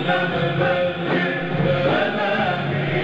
أنا مبلغ منامي